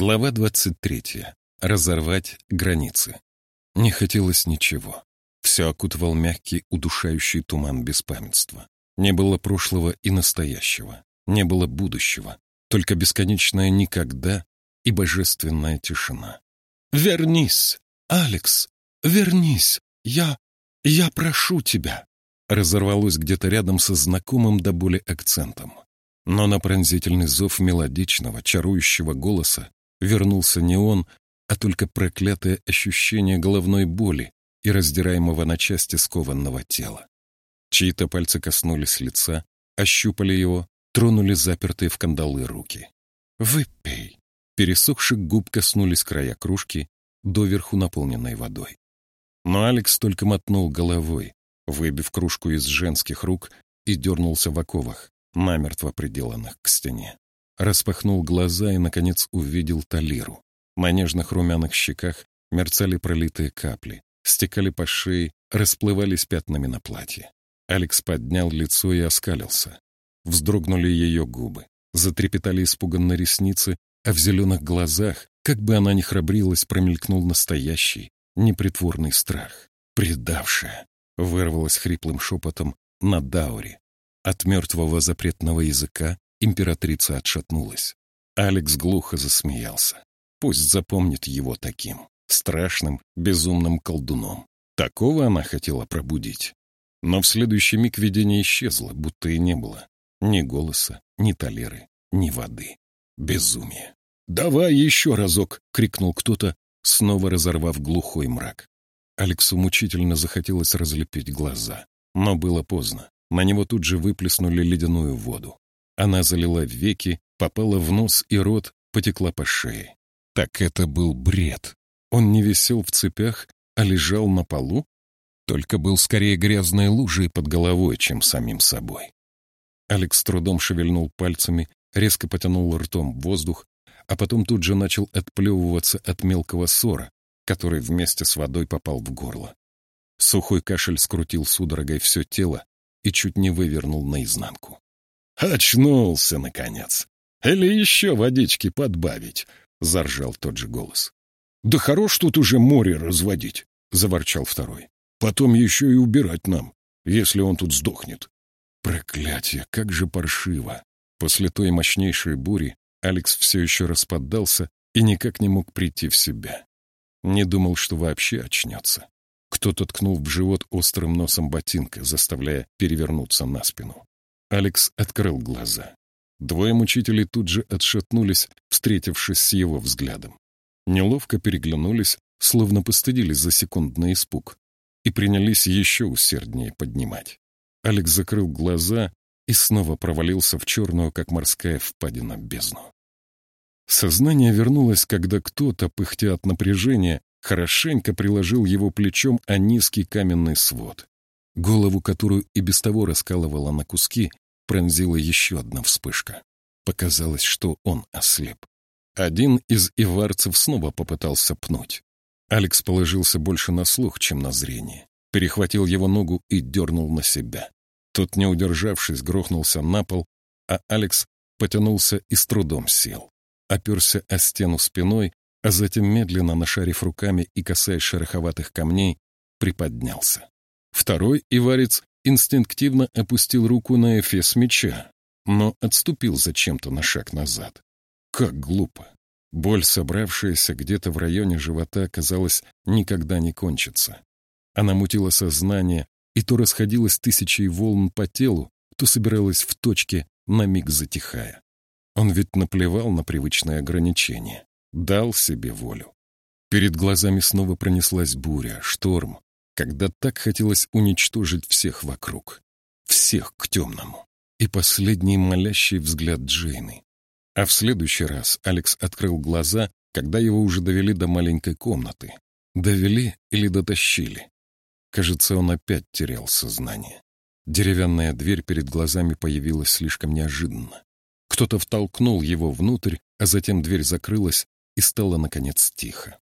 Глава 23. Разорвать границы. Не хотелось ничего. Все окутывал мягкий, удушающий туман беспамятства. Не было прошлого и настоящего. Не было будущего. Только бесконечное никогда и божественная тишина. «Вернись! Алекс! Вернись! Я... я прошу тебя!» Разорвалось где-то рядом со знакомым до боли акцентом. Но на пронзительный зов мелодичного, чарующего голоса вернулся не он, а только проклятое ощущение головной боли и раздираемого на части скованного тела. Чьи-то пальцы коснулись лица, ощупали его, тронули запертые в кандалы руки. «Выпей!» Пересохших губ коснулись края кружки, доверху наполненной водой. Но Алекс только мотнул головой, выбив кружку из женских рук и дернулся в оковах, намертво приделанных к стене распахнул глаза и, наконец, увидел Талиру. На нежных румяных щеках мерцали пролитые капли, стекали по шее, расплывались пятнами на платье. Алекс поднял лицо и оскалился. Вздрогнули ее губы, затрепетали испуганно ресницы, а в зеленых глазах, как бы она ни храбрилась, промелькнул настоящий, непритворный страх. «Предавшая!» — вырвалась хриплым шепотом на Дауре. От мертвого запретного языка Императрица отшатнулась. Алекс глухо засмеялся. Пусть запомнит его таким, страшным, безумным колдуном. Такого она хотела пробудить. Но в следующий миг видение исчезло, будто и не было. Ни голоса, ни талеры, ни воды. Безумие. «Давай еще разок!» — крикнул кто-то, снова разорвав глухой мрак. Алексу мучительно захотелось разлепить глаза. Но было поздно. На него тут же выплеснули ледяную воду. Она залила веки, попала в нос и рот, потекла по шее. Так это был бред. Он не висел в цепях, а лежал на полу? Только был скорее грязной лужей под головой, чем самим собой. Алекс трудом шевельнул пальцами, резко потянул ртом воздух, а потом тут же начал отплевываться от мелкого ссора, который вместе с водой попал в горло. Сухой кашель скрутил судорогой все тело и чуть не вывернул наизнанку. «Очнулся, наконец! Или еще водички подбавить?» — заржал тот же голос. «Да хорош тут уже море разводить!» — заворчал второй. «Потом еще и убирать нам, если он тут сдохнет». Проклятие, как же паршиво! После той мощнейшей бури Алекс все еще распадался и никак не мог прийти в себя. Не думал, что вообще очнется. Кто-то ткнул в живот острым носом ботинка, заставляя перевернуться на спину. Алекс открыл глаза. Двое мучителей тут же отшатнулись, встретившись с его взглядом. Неловко переглянулись, словно постыдились за секундный испуг, и принялись еще усерднее поднимать. Алекс закрыл глаза и снова провалился в черную, как морская впадина, бездну. Сознание вернулось, когда кто-то, пыхтя от напряжения, хорошенько приложил его плечом о низкий каменный свод. Голову, которую и без того раскалывала на куски, пронзила еще одна вспышка. Показалось, что он ослеп. Один из иварцев снова попытался пнуть. Алекс положился больше на слух, чем на зрение. Перехватил его ногу и дернул на себя. Тот, не удержавшись, грохнулся на пол, а Алекс потянулся и с трудом сел. Оперся о стену спиной, а затем, медленно нашарив руками и касаясь шероховатых камней, приподнялся. Второй иварец инстинктивно опустил руку на эфес меча, но отступил зачем-то на шаг назад. Как глупо. Боль, собравшаяся где-то в районе живота, казалось, никогда не кончится. Она мутила сознание и то расходилась тысячей волн по телу, то собиралась в точке, на миг затихая. Он ведь наплевал на привычные ограничения, дал себе волю. Перед глазами снова пронеслась буря, шторм, когда так хотелось уничтожить всех вокруг. Всех к темному. И последний молящий взгляд Джейны. А в следующий раз Алекс открыл глаза, когда его уже довели до маленькой комнаты. Довели или дотащили. Кажется, он опять терял сознание. Деревянная дверь перед глазами появилась слишком неожиданно. Кто-то втолкнул его внутрь, а затем дверь закрылась и стало, наконец, тихо.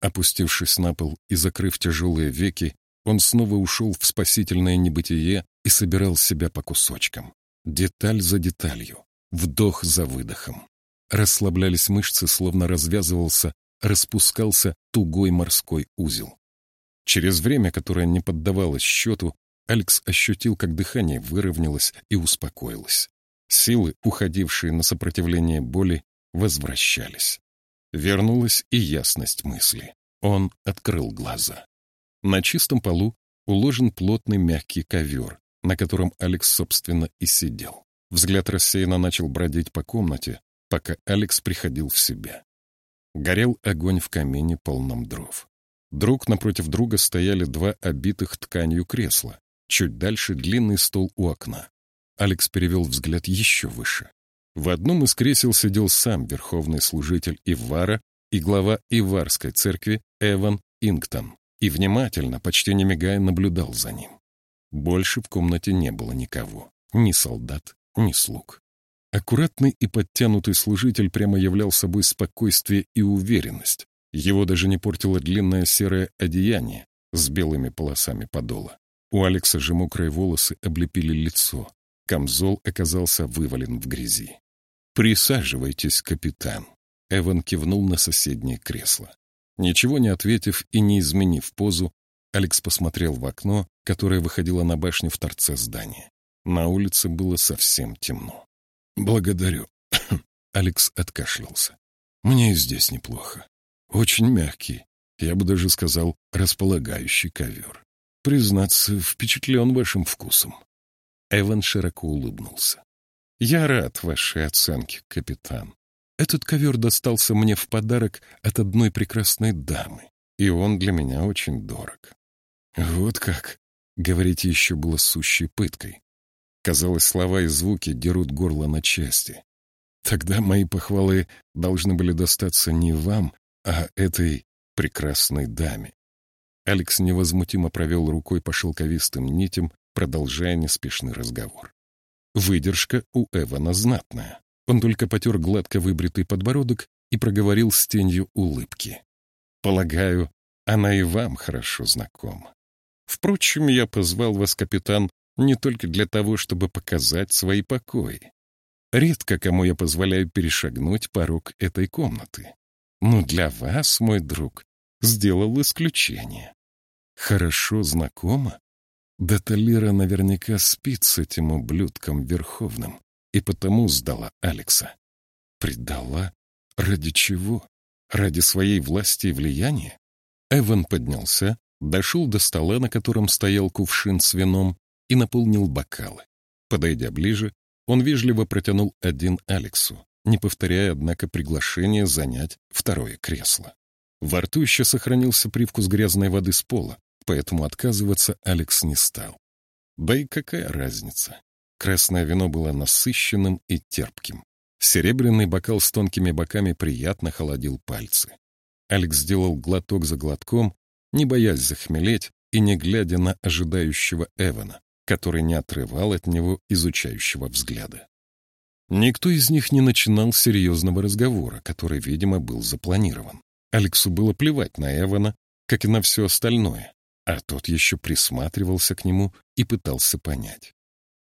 Опустившись на пол и закрыв тяжелые веки, он снова ушел в спасительное небытие и собирал себя по кусочкам. Деталь за деталью, вдох за выдохом. расслаблялись мышцы, словно развязывался, распускался тугой морской узел. Через время, которое не поддавалось счету, Алекс ощутил, как дыхание выровнялось и успокоилось. Силы, уходившие на сопротивление боли, возвращались. Вернулась и ясность мысли. Он открыл глаза. На чистом полу уложен плотный мягкий ковер, на котором Алекс, собственно, и сидел. Взгляд рассеянно начал бродить по комнате, пока Алекс приходил в себя. Горел огонь в камине, полном дров. Друг напротив друга стояли два обитых тканью кресла. Чуть дальше длинный стол у окна. Алекс перевел взгляд еще выше. В одном из кресел сидел сам верховный служитель Ивара и глава Иварской церкви Эван Ингтон и внимательно, почти не мигая, наблюдал за ним. Больше в комнате не было никого, ни солдат, ни слуг. Аккуратный и подтянутый служитель прямо являл собой спокойствие и уверенность. Его даже не портило длинное серое одеяние с белыми полосами подола. У Алекса же мокрые волосы облепили лицо. Камзол оказался вывален в грязи. «Присаживайтесь, капитан». Эван кивнул на соседнее кресло. Ничего не ответив и не изменив позу, Алекс посмотрел в окно, которое выходило на башню в торце здания. На улице было совсем темно. «Благодарю». Алекс откашлялся. «Мне и здесь неплохо. Очень мягкий, я бы даже сказал, располагающий ковер. Признаться, впечатлен вашим вкусом. Эван широко улыбнулся. Я рад вашей оценке, капитан. Этот ковер достался мне в подарок от одной прекрасной дамы, и он для меня очень дорог. Вот как. Говорить еще было сущей пыткой. Казалось, слова и звуки дерут горло на части. Тогда мои похвалы должны были достаться не вам, а этой прекрасной даме. Алекс невозмутимо провел рукой по шелковистым нитям, продолжая неспешный разговор. Выдержка у Эвана знатная. Он только потер гладко выбритый подбородок и проговорил с тенью улыбки. «Полагаю, она и вам хорошо знакома. Впрочем, я позвал вас, капитан, не только для того, чтобы показать свои покои. Редко кому я позволяю перешагнуть порог этой комнаты. Но для вас, мой друг, сделал исключение. Хорошо знакомо? Да Талира наверняка спит с этим ублюдком Верховным и потому сдала Алекса. Предала? Ради чего? Ради своей власти и влияния? Эван поднялся, дошел до стола, на котором стоял кувшин с вином, и наполнил бокалы. Подойдя ближе, он вежливо протянул один Алексу, не повторяя, однако, приглашение занять второе кресло. Во рту еще сохранился привкус грязной воды с пола, поэтому отказываться Алекс не стал. Да и какая разница? Красное вино было насыщенным и терпким. Серебряный бокал с тонкими боками приятно холодил пальцы. Алекс сделал глоток за глотком, не боясь захмелеть и не глядя на ожидающего Эвана, который не отрывал от него изучающего взгляда. Никто из них не начинал серьезного разговора, который, видимо, был запланирован. Алексу было плевать на Эвана, как и на все остальное, а тот еще присматривался к нему и пытался понять.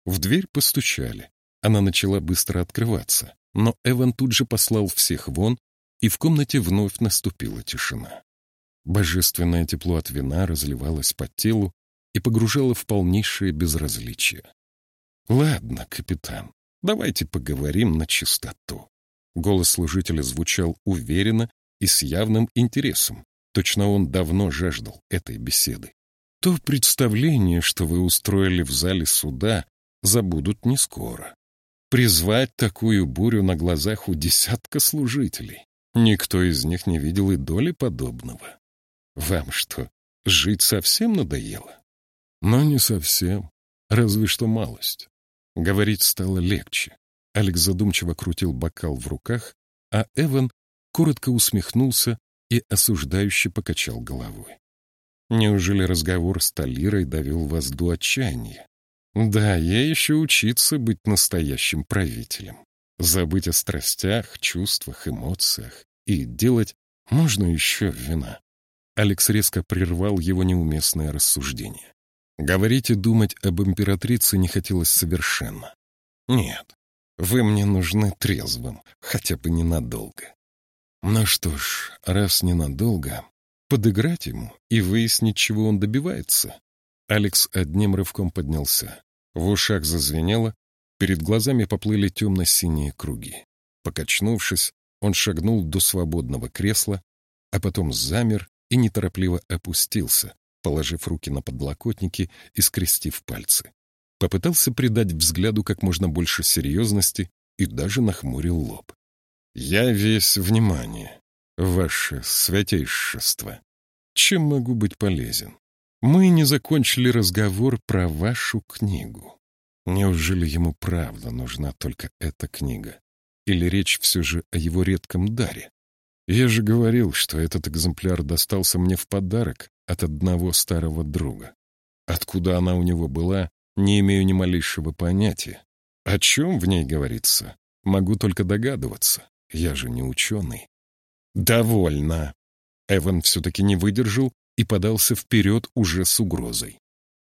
В дверь постучали. Она начала быстро открываться, но Эван тут же послал всех вон, и в комнате вновь наступила тишина. Божественное тепло от вина разливалось по телу и погружало в полнейшее безразличие. «Ладно, капитан, давайте поговорим на чистоту». Голос служителя звучал уверенно и с явным интересом, Точно он давно жаждал этой беседы. То представление, что вы устроили в зале суда, забудут не скоро. Призвать такую бурю на глазах у десятка служителей. Никто из них не видел и доли подобного. Вам что, жить совсем надоело? Но не совсем, разве что малость. Говорить стало легче. Алекс задумчиво крутил бокал в руках, а Эван коротко усмехнулся и осуждающе покачал головой. Неужели разговор с Талирой довел вас до отчаяния? Да, я еще учиться быть настоящим правителем. Забыть о страстях, чувствах, эмоциях и делать можно еще вина. Алекс резко прервал его неуместное рассуждение. Говорить и думать об императрице не хотелось совершенно. Нет, Вы мне нужны трезвым, хотя бы ненадолго. Ну что ж, раз ненадолго, подыграть ему и выяснить, чего он добивается. Алекс одним рывком поднялся. В ушах зазвенело, перед глазами поплыли темно-синие круги. Покачнувшись, он шагнул до свободного кресла, а потом замер и неторопливо опустился, положив руки на подлокотники и скрестив пальцы. Попытался придать взгляду как можно больше серьезности и даже нахмурил лоб. «Я весь внимание, ваше святейшество. Чем могу быть полезен? Мы не закончили разговор про вашу книгу. Неужели ему правда нужна только эта книга? Или речь все же о его редком даре? Я же говорил, что этот экземпляр достался мне в подарок от одного старого друга. Откуда она у него была, не имею ни малейшего понятия. О чем в ней говорится, могу только догадываться. Я же не ученый. «Довольно!» Эван все-таки не выдержал и подался вперед уже с угрозой.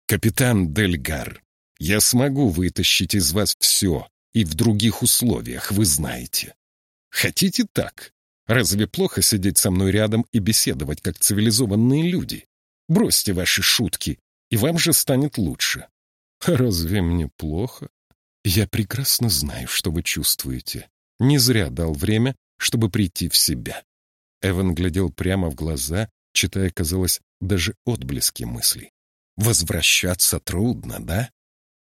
«Капитан Дельгар, я смогу вытащить из вас все, и в других условиях, вы знаете. Хотите так? Разве плохо сидеть со мной рядом и беседовать, как цивилизованные люди? Бросьте ваши шутки, и вам же станет лучше. Разве мне плохо? Я прекрасно знаю, что вы чувствуете. Не зря дал время, чтобы прийти в себя. Эван глядел прямо в глаза, читая, казалось, даже отблески мыслей. Возвращаться трудно, да?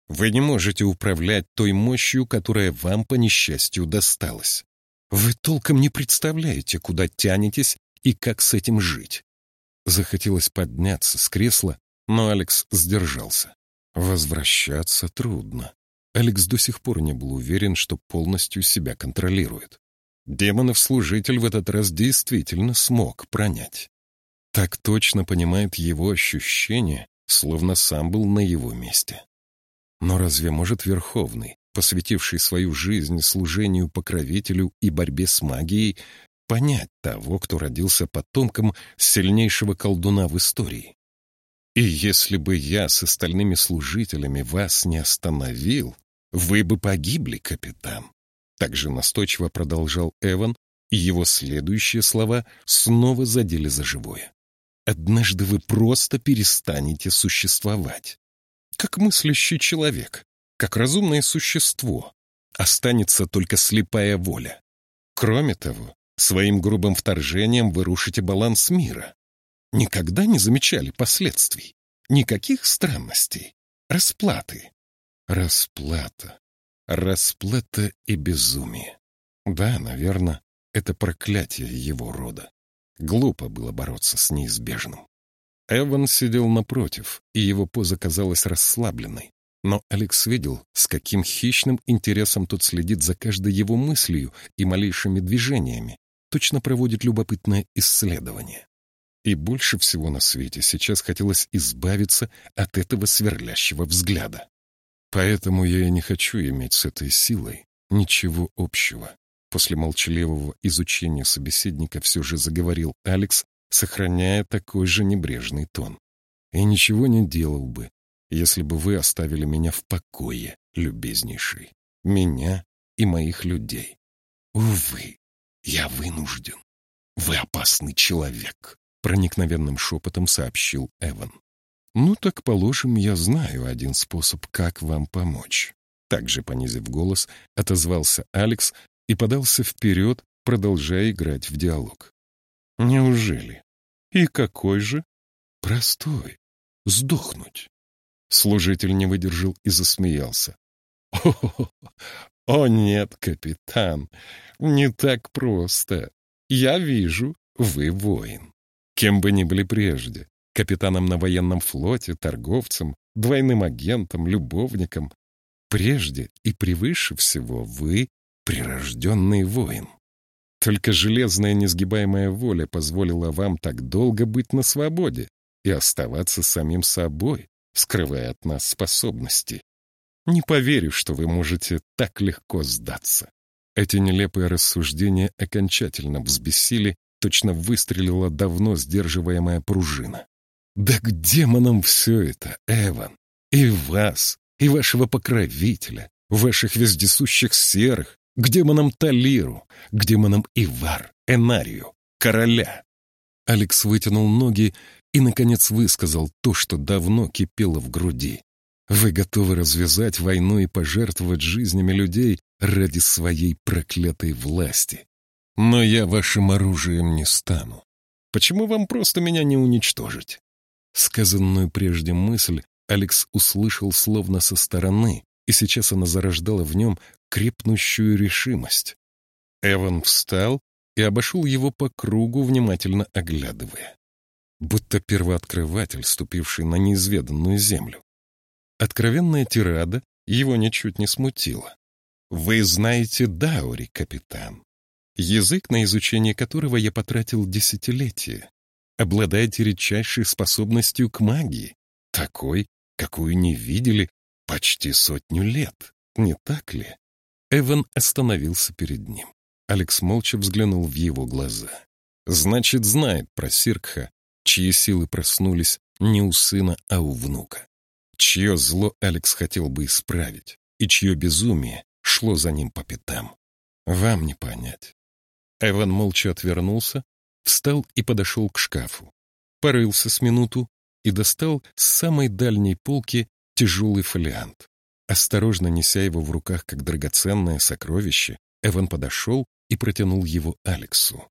Вы не можете управлять той мощью, которая вам, по несчастью, досталась. Вы толком не представляете, куда тянетесь и как с этим жить. Захотелось подняться с кресла, но Алекс сдержался. Возвращаться трудно. Алекс до сих пор не был уверен, что полностью себя контролирует. Демонов-служитель в этот раз действительно смог пронять. Так точно понимает его ощущения, словно сам был на его месте. Но разве может Верховный, посвятивший свою жизнь служению покровителю и борьбе с магией, понять того, кто родился потомком сильнейшего колдуна в истории? И если бы я с остальными служителями вас не остановил, вы бы погибли, капитан. Также настойчиво продолжал Эван, и его следующие слова снова задели за живое. Однажды вы просто перестанете существовать как мыслящий человек, как разумное существо. Останется только слепая воля. Кроме того, своим грубым вторжением вы рушите баланс мира. Никогда не замечали последствий, никаких странностей, расплаты. Расплата, расплата и безумие. Да, наверное, это проклятие его рода. Глупо было бороться с неизбежным. Эван сидел напротив, и его поза казалась расслабленной. Но Алекс видел, с каким хищным интересом тот следит за каждой его мыслью и малейшими движениями, точно проводит любопытное исследование. И больше всего на свете сейчас хотелось избавиться от этого сверлящего взгляда. Поэтому я и не хочу иметь с этой силой ничего общего. После молчаливого изучения собеседника все же заговорил Алекс, сохраняя такой же небрежный тон. «И ничего не делал бы, если бы вы оставили меня в покое, любезнейший. Меня и моих людей. Увы, я вынужден. Вы опасный человек», — проникновенным шепотом сообщил Эван. «Ну так, положим, я знаю один способ, как вам помочь». Также, понизив голос, отозвался Алекс и подался вперед, продолжая играть в диалог. Неужели? И какой же? Простой. Сдохнуть. Служитель не выдержал и засмеялся. О, о нет, капитан, не так просто. Я вижу, вы воин. Кем бы ни были прежде, капитаном на военном флоте, торговцем, двойным агентом, любовником. Прежде и превыше всего вы прирожденный воин. Только железная несгибаемая воля позволила вам так долго быть на свободе и оставаться самим собой, скрывая от нас способности. Не поверю, что вы можете так легко сдаться. Эти нелепые рассуждения окончательно взбесили, точно выстрелила давно сдерживаемая пружина. Да к демонам все это, Эван! И вас, и вашего покровителя, ваших вездесущих серых, к демонам Талиру, к демонам Ивар, Энарию, короля. Алекс вытянул ноги и, наконец, высказал то, что давно кипело в груди. Вы готовы развязать войну и пожертвовать жизнями людей ради своей проклятой власти. Но я вашим оружием не стану. Почему вам просто меня не уничтожить? Сказанную прежде мысль Алекс услышал словно со стороны, и сейчас она зарождала в нем крепнущую решимость. Эван встал и обошел его по кругу, внимательно оглядывая. Будто первооткрыватель, ступивший на неизведанную землю. Откровенная тирада его ничуть не смутила. «Вы знаете Даури, капитан язык, на изучение которого я потратил десятилетия. Обладаете редчайшей способностью к магии, такой, какую не видели почти сотню лет, не так ли? Эван остановился перед ним. Алекс молча взглянул в его глаза. Значит, знает про Сиркха, чьи силы проснулись не у сына, а у внука. Чье зло Алекс хотел бы исправить, и чье безумие шло за ним по пятам. Вам не понять. Эван молча отвернулся, встал и подошел к шкафу. Порылся с минуту и достал с самой дальней полки тяжелый фолиант. Осторожно неся его в руках как драгоценное сокровище, Эван подошел и протянул его Алексу.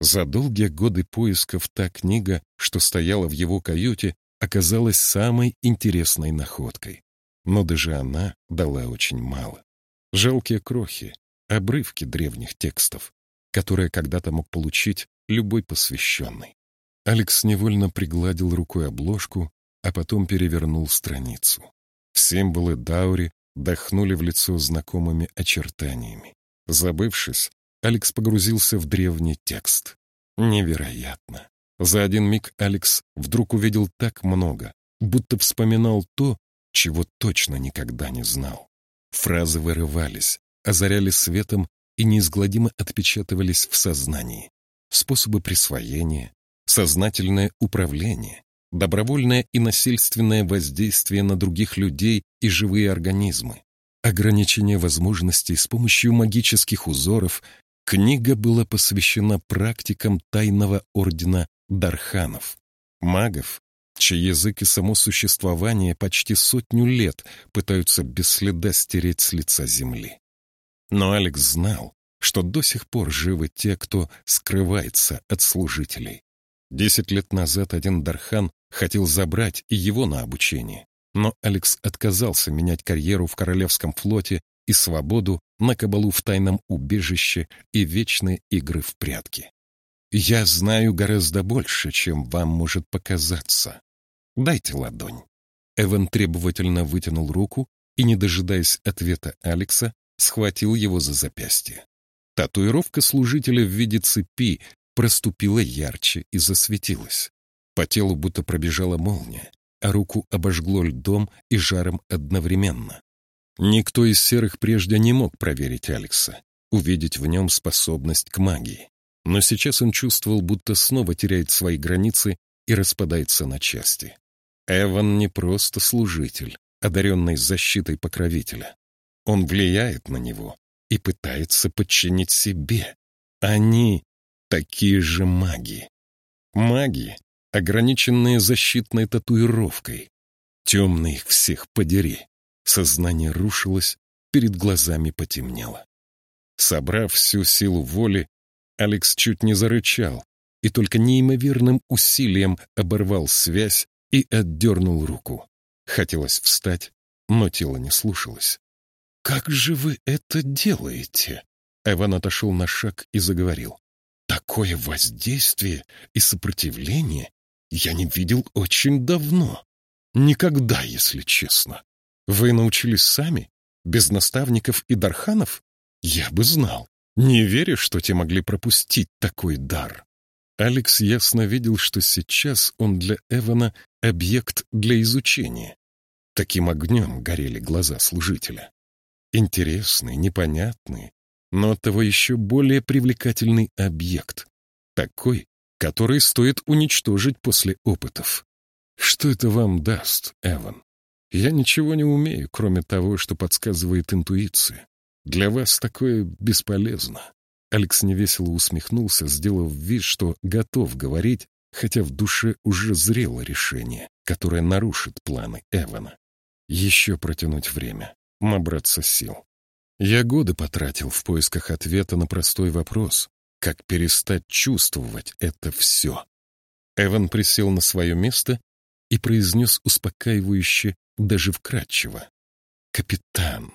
За долгие годы поисков та книга, что стояла в его каюте, оказалась самой интересной находкой. Но даже она дала очень мало. Жалкие крохи, обрывки древних текстов которое когда-то мог получить любой посвященный. Алекс невольно пригладил рукой обложку, а потом перевернул страницу. Символы Даури дохнули в лицо знакомыми очертаниями. Забывшись, Алекс погрузился в древний текст. Невероятно. За один миг Алекс вдруг увидел так много, будто вспоминал то, чего точно никогда не знал. Фразы вырывались, озаряли светом и неизгладимо отпечатывались в сознании. Способы присвоения, сознательное управление, добровольное и насильственное воздействие на других людей и живые организмы, ограничение возможностей с помощью магических узоров, книга была посвящена практикам тайного ордена Дарханов, магов, чей язык и само существование почти сотню лет пытаются без следа стереть с лица земли. Но Алекс знал, что до сих пор живы те, кто скрывается от служителей. Десять лет назад один Дархан хотел забрать его на обучение, но Алекс отказался менять карьеру в Королевском флоте и свободу на кабалу в тайном убежище и вечные игры в прятки. «Я знаю гораздо больше, чем вам может показаться. Дайте ладонь». Эван требовательно вытянул руку и, не дожидаясь ответа Алекса, схватил его за запястье. Татуировка служителя в виде цепи проступила ярче и засветилась. По телу будто пробежала молния, а руку обожгло льдом и жаром одновременно. Никто из серых прежде не мог проверить Алекса, увидеть в нем способность к магии. Но сейчас он чувствовал, будто снова теряет свои границы и распадается на части. Эван не просто служитель, одаренный защитой покровителя. Он влияет на него и пытается подчинить себе. Они такие же маги. Маги, ограниченные защитной татуировкой. Темный их всех подери. Сознание рушилось, перед глазами потемнело. Собрав всю силу воли, Алекс чуть не зарычал и только неимоверным усилием оборвал связь и отдернул руку. Хотелось встать, но тело не слушалось. «Как же вы это делаете?» Эван отошел на шаг и заговорил. «Такое воздействие и сопротивление я не видел очень давно. Никогда, если честно. Вы научились сами? Без наставников и дарханов? Я бы знал. Не верю, что те могли пропустить такой дар». Алекс ясно видел, что сейчас он для Эвана объект для изучения. Таким огнем горели глаза служителя. Интересный, непонятный, но оттого еще более привлекательный объект. Такой, который стоит уничтожить после опытов. Что это вам даст, Эван? Я ничего не умею, кроме того, что подсказывает интуиция. Для вас такое бесполезно. Алекс невесело усмехнулся, сделав вид, что готов говорить, хотя в душе уже зрело решение, которое нарушит планы Эвана. Еще протянуть время, набраться сил. Я годы потратил в поисках ответа на простой вопрос, как перестать чувствовать это все. Эван присел на свое место и произнес успокаивающе, даже вкратчиво. «Капитан,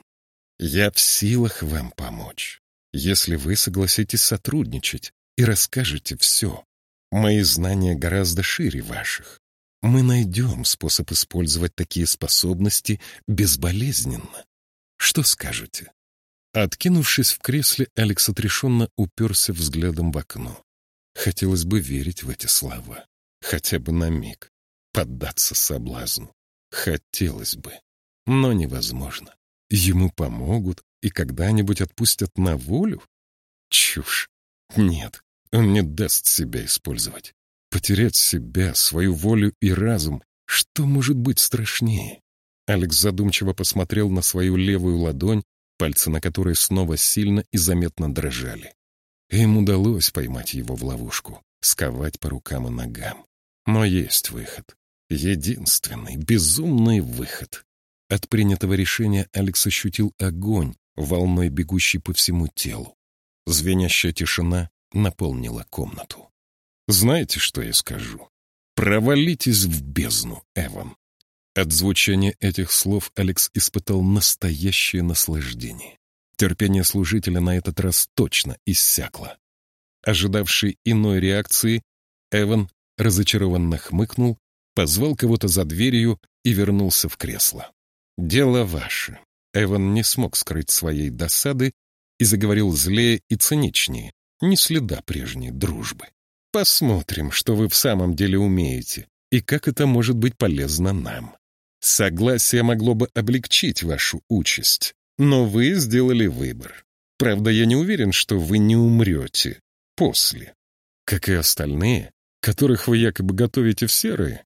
я в силах вам помочь, если вы согласитесь сотрудничать и расскажете все. Мои знания гораздо шире ваших. Мы найдем способ использовать такие способности безболезненно. Что скажете?» Откинувшись в кресле, Алекс отрешенно уперся взглядом в окно. Хотелось бы верить в эти слова. Хотя бы на миг. Поддаться соблазну. Хотелось бы. Но невозможно. Ему помогут и когда-нибудь отпустят на волю? Чушь. Нет, он не даст себя использовать. Потерять себя, свою волю и разум. Что может быть страшнее? Алекс задумчиво посмотрел на свою левую ладонь, пальцы на которой снова сильно и заметно дрожали. Им удалось поймать его в ловушку, сковать по рукам и ногам. Но есть выход. Единственный, безумный выход. От принятого решения Алекс ощутил огонь, волной бегущий по всему телу. Звенящая тишина наполнила комнату. «Знаете, что я скажу? Провалитесь в бездну, Эван. От звучания этих слов Алекс испытал настоящее наслаждение. Терпение служителя на этот раз точно иссякло. Ожидавший иной реакции, Эван разочарованно хмыкнул, позвал кого-то за дверью и вернулся в кресло. «Дело ваше». Эван не смог скрыть своей досады и заговорил злее и циничнее, ни следа прежней дружбы. «Посмотрим, что вы в самом деле умеете и как это может быть полезно нам. Согласие могло бы облегчить вашу участь, но вы сделали выбор. Правда, я не уверен, что вы не умрете после. Как и остальные, которых вы якобы готовите в серые?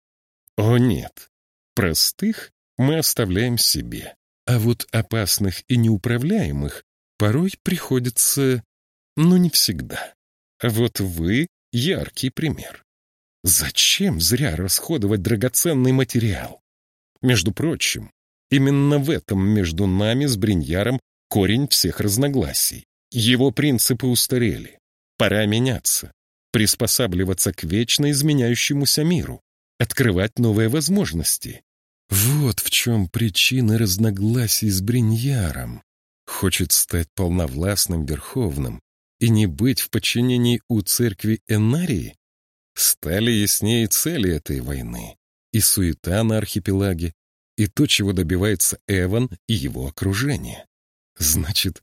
О нет, простых мы оставляем себе. А вот опасных и неуправляемых порой приходится, но не всегда. Вот вы — яркий пример. Зачем зря расходовать драгоценный материал? Между прочим, именно в этом между нами с Бриньяром корень всех разногласий. Его принципы устарели. Пора меняться, приспосабливаться к вечно изменяющемуся миру, открывать новые возможности. Вот в чем причина разногласий с Бриньяром. Хочет стать полновластным верховным и не быть в подчинении у церкви Энарии? Стали яснее цели этой войны и суета на архипелаге, и то, чего добивается Эван и его окружение. Значит,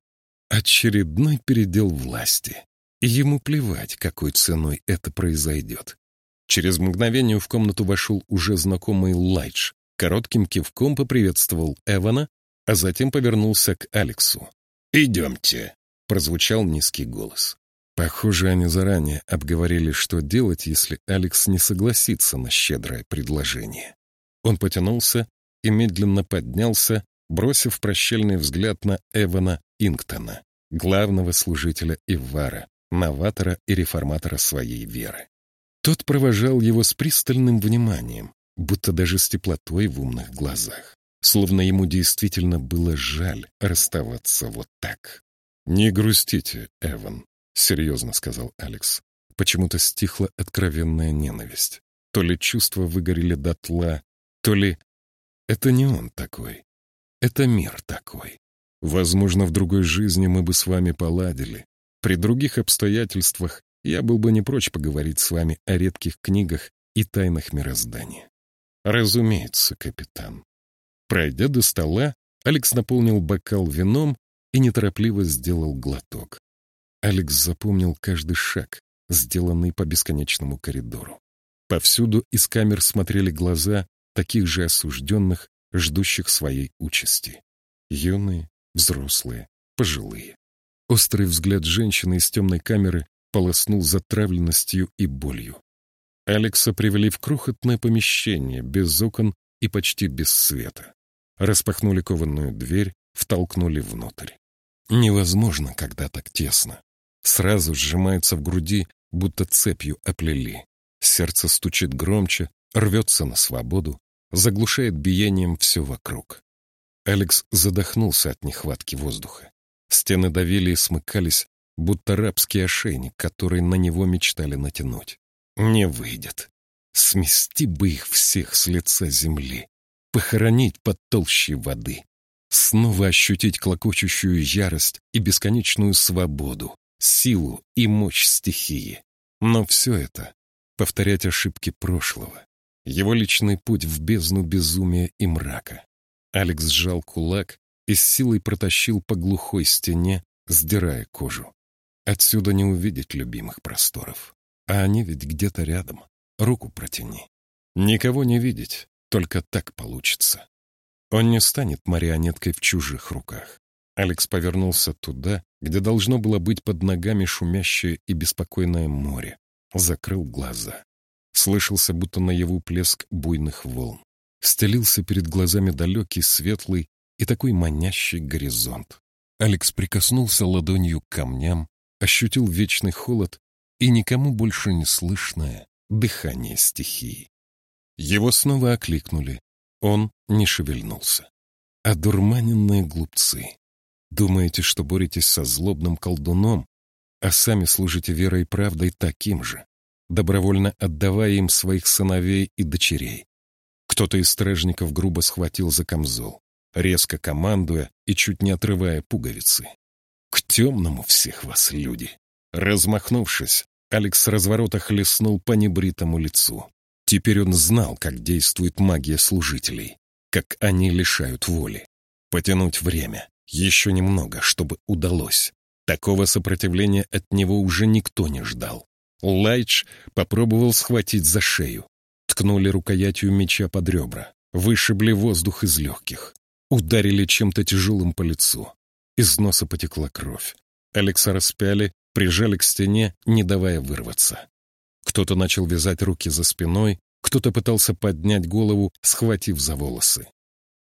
очередной передел власти. И ему плевать, какой ценой это произойдет. Через мгновение в комнату вошел уже знакомый Лайдж, коротким кивком поприветствовал Эвана, а затем повернулся к Алексу. «Идемте», — прозвучал низкий голос. Похоже, они заранее обговорили, что делать, если Алекс не согласится на щедрое предложение. Он потянулся и медленно поднялся, бросив прощальный взгляд на Эвана Инктона, главного служителя Ивара, новатора и реформатора своей веры. Тот провожал его с пристальным вниманием, будто даже с теплотой в умных глазах, словно ему действительно было жаль расставаться вот так. «Не грустите, Эван», — серьезно сказал Алекс. Почему-то стихла откровенная ненависть. То ли чувства выгорели дотла, то ли... Это не он такой. Это мир такой. Возможно, в другой жизни мы бы с вами поладили. При других обстоятельствах я был бы не прочь поговорить с вами о редких книгах и тайнах мироздания. Разумеется, капитан. Пройдя до стола, Алекс наполнил бокал вином и неторопливо сделал глоток. Алекс запомнил каждый шаг, сделанный по бесконечному коридору. Повсюду из камер смотрели глаза таких же осужденных, ждущих своей участи. Юные, взрослые, пожилые. Острый взгляд женщины из темной камеры полоснул затравленностью и болью. Алекса привели в крохотное помещение, без окон и почти без света. распахнули кованную дверь, втолкнули внутрь. Невозможно, когда так тесно. Сразу сжимается в груди, будто цепью оплели. Сердце стучит громче, рвется на свободу, заглушает биением все вокруг. Алекс задохнулся от нехватки воздуха. Стены давили и смыкались, будто рабский ошейник, который на него мечтали натянуть. Не выйдет. Смести бы их всех с лица земли, похоронить под толщей воды, снова ощутить клокочущую ярость и бесконечную свободу, силу и мощь стихии. Но все это — повторять ошибки прошлого, его личный путь в бездну безумия и мрака. Алекс сжал кулак и с силой протащил по глухой стене, сдирая кожу. Отсюда не увидеть любимых просторов. А они ведь где-то рядом. Руку протяни. Никого не видеть, только так получится. Он не станет марионеткой в чужих руках. Алекс повернулся туда, где должно было быть под ногами шумящее и беспокойное море. Закрыл глаза. Слышался, будто наяву плеск буйных волн стелился перед глазами далекий, светлый и такой манящий горизонт. Алекс прикоснулся ладонью к камням, ощутил вечный холод и никому больше не слышное дыхание стихии. Его снова окликнули. Он не шевельнулся. Одурманенные глупцы. Думаете, что боретесь со злобным колдуном, а сами служите верой и правдой таким же, добровольно отдавая им своих сыновей и дочерей. Кто-то из стражников грубо схватил за камзол, резко командуя и чуть не отрывая пуговицы. «К темному всех вас, люди!» Размахнувшись, Алекс с разворота хлестнул по небритому лицу. Теперь он знал, как действует магия служителей, как они лишают воли. Потянуть время, еще немного, чтобы удалось. Такого сопротивления от него уже никто не ждал. Лайдж попробовал схватить за шею, ткнули рукоятью меча под ребра, вышибли воздух из легких, ударили чем-то тяжелым по лицу. Из носа потекла кровь. Алекса распяли, прижали к стене, не давая вырваться. Кто-то начал вязать руки за спиной, кто-то пытался поднять голову, схватив за волосы.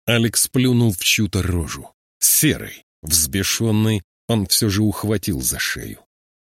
Алекс плюнул в чью-то рожу. Серый, взбешенный, он все же ухватил за шею.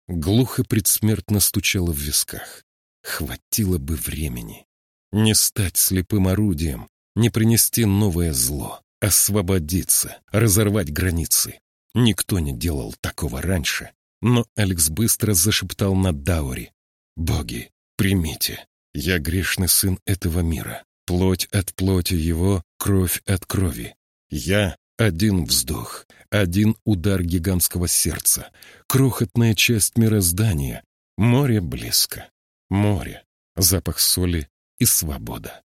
Глухо предсмертно стучало в висках. Хватило бы времени. Не стать слепым орудием, не принести новое зло, освободиться, разорвать границы. Никто не делал такого раньше. Но Алекс быстро зашептал на Даури. «Боги, примите, я грешный сын этого мира, плоть от плоти его, кровь от крови. Я — один вздох, один удар гигантского сердца, крохотная часть мироздания, море близко, море, запах соли и свобода.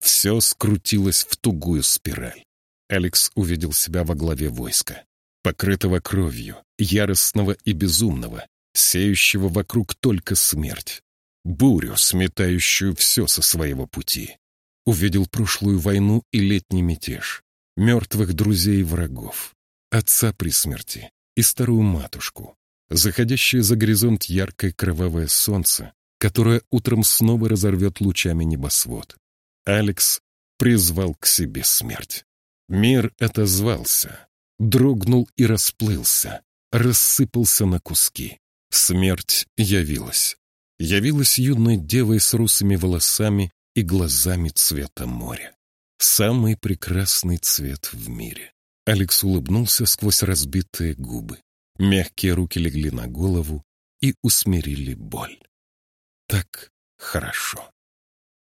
Все скрутилось в тугую спираль. Алекс увидел себя во главе войска, покрытого кровью, яростного и безумного, сеющего вокруг только смерть, бурю, сметающую все со своего пути. Увидел прошлую войну и летний мятеж, мертвых друзей и врагов, отца при смерти и старую матушку, заходящее за горизонт яркое кровавое солнце, которая утром снова разорвет лучами небосвод. Алекс призвал к себе смерть. Мир отозвался, дрогнул и расплылся, рассыпался на куски. Смерть явилась. Явилась юной девой с русыми волосами и глазами цвета моря. Самый прекрасный цвет в мире. Алекс улыбнулся сквозь разбитые губы. Мягкие руки легли на голову и усмирили боль так хорошо.